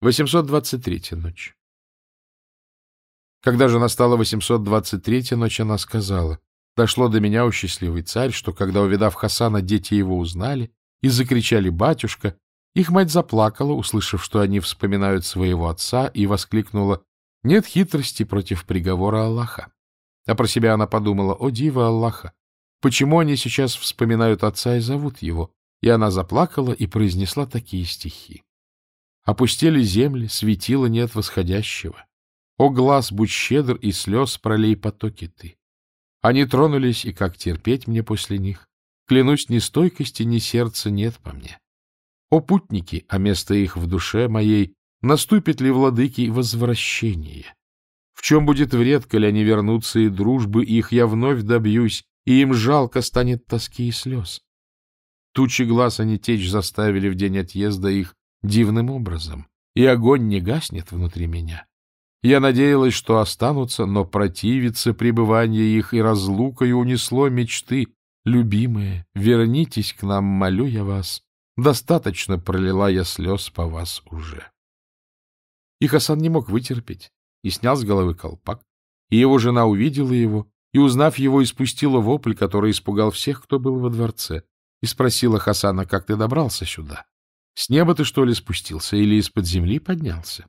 823 ночь. Когда же настала 823 ночь, она сказала, «Дошло до меня, у счастливый царь, что, когда, увидав Хасана, дети его узнали и закричали «батюшка», их мать заплакала, услышав, что они вспоминают своего отца, и воскликнула «Нет хитрости против приговора Аллаха». А про себя она подумала «О, дива Аллаха! Почему они сейчас вспоминают отца и зовут его?» И она заплакала и произнесла такие стихи. Опустили земли, светила нет восходящего. О, глаз, будь щедр, и слез пролей потоки ты. Они тронулись, и как терпеть мне после них? Клянусь, ни стойкости, ни сердца нет по мне. О, путники, а место их в душе моей, наступит ли, владыки, возвращение? В чем будет вред, коли они вернутся, и дружбы их я вновь добьюсь, и им жалко станет тоски и слез? Тучи глаз они течь заставили в день отъезда их, дивным образом, и огонь не гаснет внутри меня. Я надеялась, что останутся, но противиться пребывание их и разлукою унесло мечты. Любимые, вернитесь к нам, молю я вас. Достаточно пролила я слез по вас уже. И Хасан не мог вытерпеть и снял с головы колпак, и его жена увидела его, и, узнав его, испустила вопль, который испугал всех, кто был во дворце, и спросила Хасана, как ты добрался сюда. С неба ты, что ли, спустился или из-под земли поднялся?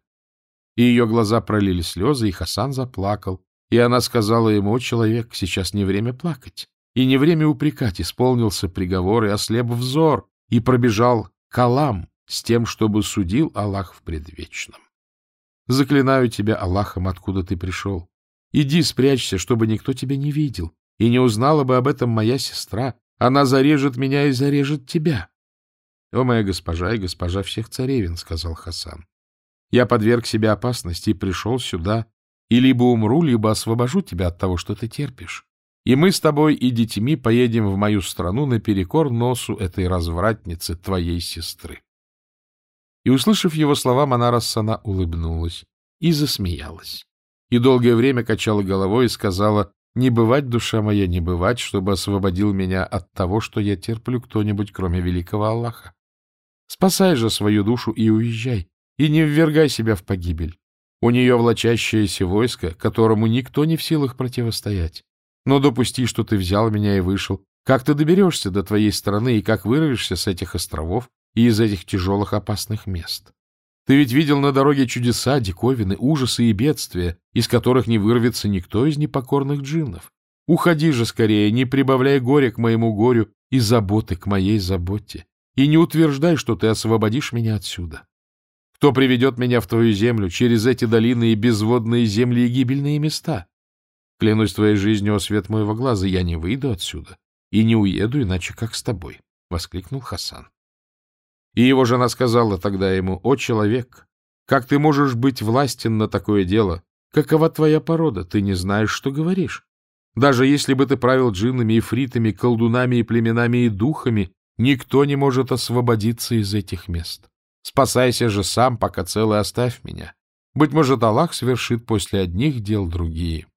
И ее глаза пролили слезы, и Хасан заплакал. И она сказала ему, «О, человек, сейчас не время плакать, и не время упрекать, исполнился приговор, и ослеп взор, и пробежал калам с тем, чтобы судил Аллах в предвечном. Заклинаю тебя Аллахом, откуда ты пришел. Иди спрячься, чтобы никто тебя не видел, и не узнала бы об этом моя сестра. Она зарежет меня и зарежет тебя. — О, моя госпожа и госпожа всех царевин, — сказал Хасан, — я подверг себя опасности и пришел сюда, и либо умру, либо освобожу тебя от того, что ты терпишь. И мы с тобой и детьми поедем в мою страну наперекор носу этой развратницы, твоей сестры. И, услышав его слова, Манара улыбнулась и засмеялась. И долгое время качала головой и сказала, «Не бывать, душа моя, не бывать, чтобы освободил меня от того, что я терплю кто-нибудь, кроме великого Аллаха. Спасай же свою душу и уезжай, и не ввергай себя в погибель. У нее влачащееся войско, которому никто не в силах противостоять. Но допусти, что ты взял меня и вышел. Как ты доберешься до твоей страны и как вырвешься с этих островов и из этих тяжелых опасных мест? Ты ведь видел на дороге чудеса, диковины, ужасы и бедствия, из которых не вырвется никто из непокорных джиннов. Уходи же скорее, не прибавляй горя к моему горю и заботы к моей заботе и не утверждай, что ты освободишь меня отсюда. Кто приведет меня в твою землю через эти долины и безводные земли и гибельные места? Клянусь твоей жизнью, о свет моего глаза, я не выйду отсюда и не уеду, иначе как с тобой, — воскликнул Хасан. И его жена сказала тогда ему, — О, человек, как ты можешь быть властен на такое дело? Какова твоя порода? Ты не знаешь, что говоришь. Даже если бы ты правил джиннами, и фритами, колдунами и племенами и духами, Никто не может освободиться из этих мест. Спасайся же сам, пока целый оставь меня. Быть может, Аллах совершит после одних дел другие.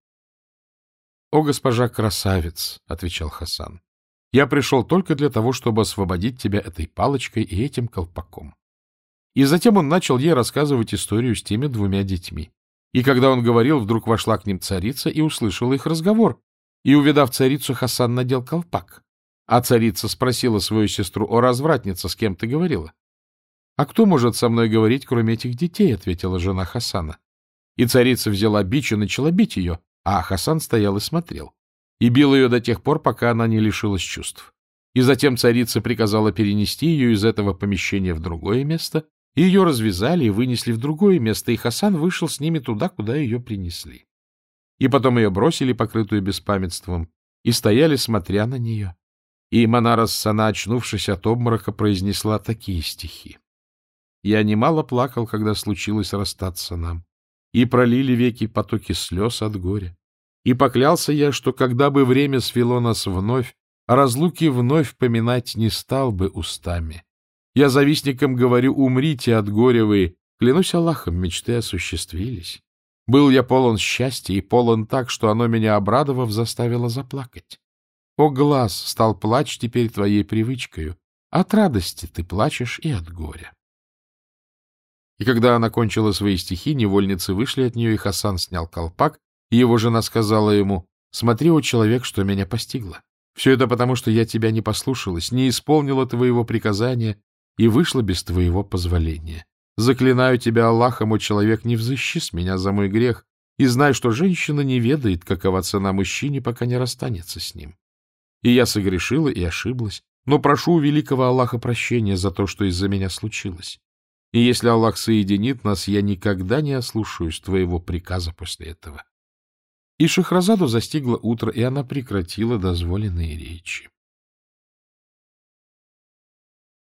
— О, госпожа красавец, — отвечал Хасан, — я пришел только для того, чтобы освободить тебя этой палочкой и этим колпаком. И затем он начал ей рассказывать историю с теми двумя детьми. И когда он говорил, вдруг вошла к ним царица и услышала их разговор. И, увидав царицу, Хасан надел колпак. А царица спросила свою сестру, о, развратница, с кем ты говорила? — А кто может со мной говорить, кроме этих детей? — ответила жена Хасана. И царица взяла бич и начала бить ее, а Хасан стоял и смотрел. И бил ее до тех пор, пока она не лишилась чувств. И затем царица приказала перенести ее из этого помещения в другое место, и ее развязали и вынесли в другое место, и Хасан вышел с ними туда, куда ее принесли. И потом ее бросили, покрытую беспамятством, и стояли, смотря на нее. И Манара Сана, очнувшись от обморока, произнесла такие стихи. «Я немало плакал, когда случилось расстаться нам, и пролили веки потоки слез от горя. И поклялся я, что когда бы время свело нас вновь, о разлуке вновь поминать не стал бы устами. Я завистникам говорю, умрите от горя вы, клянусь Аллахом, мечты осуществились. Был я полон счастья и полон так, что оно меня, обрадовав, заставило заплакать. О, глаз, стал плач теперь твоей привычкою. От радости ты плачешь и от горя. И когда она кончила свои стихи, невольницы вышли от нее, и Хасан снял колпак, и его жена сказала ему, «Смотри, о человек, что меня постигло. Все это потому, что я тебя не послушалась, не исполнила твоего приказания и вышла без твоего позволения. Заклинаю тебя Аллахом, о человек, не взыщи с меня за мой грех, и знай, что женщина не ведает, какова цена мужчине, пока не расстанется с ним. И я согрешила и ошиблась, но прошу у великого Аллаха прощения за то, что из-за меня случилось. И если Аллах соединит нас, я никогда не ослушаюсь твоего приказа после этого. И Шахразаду застигло утро, и она прекратила дозволенные речи.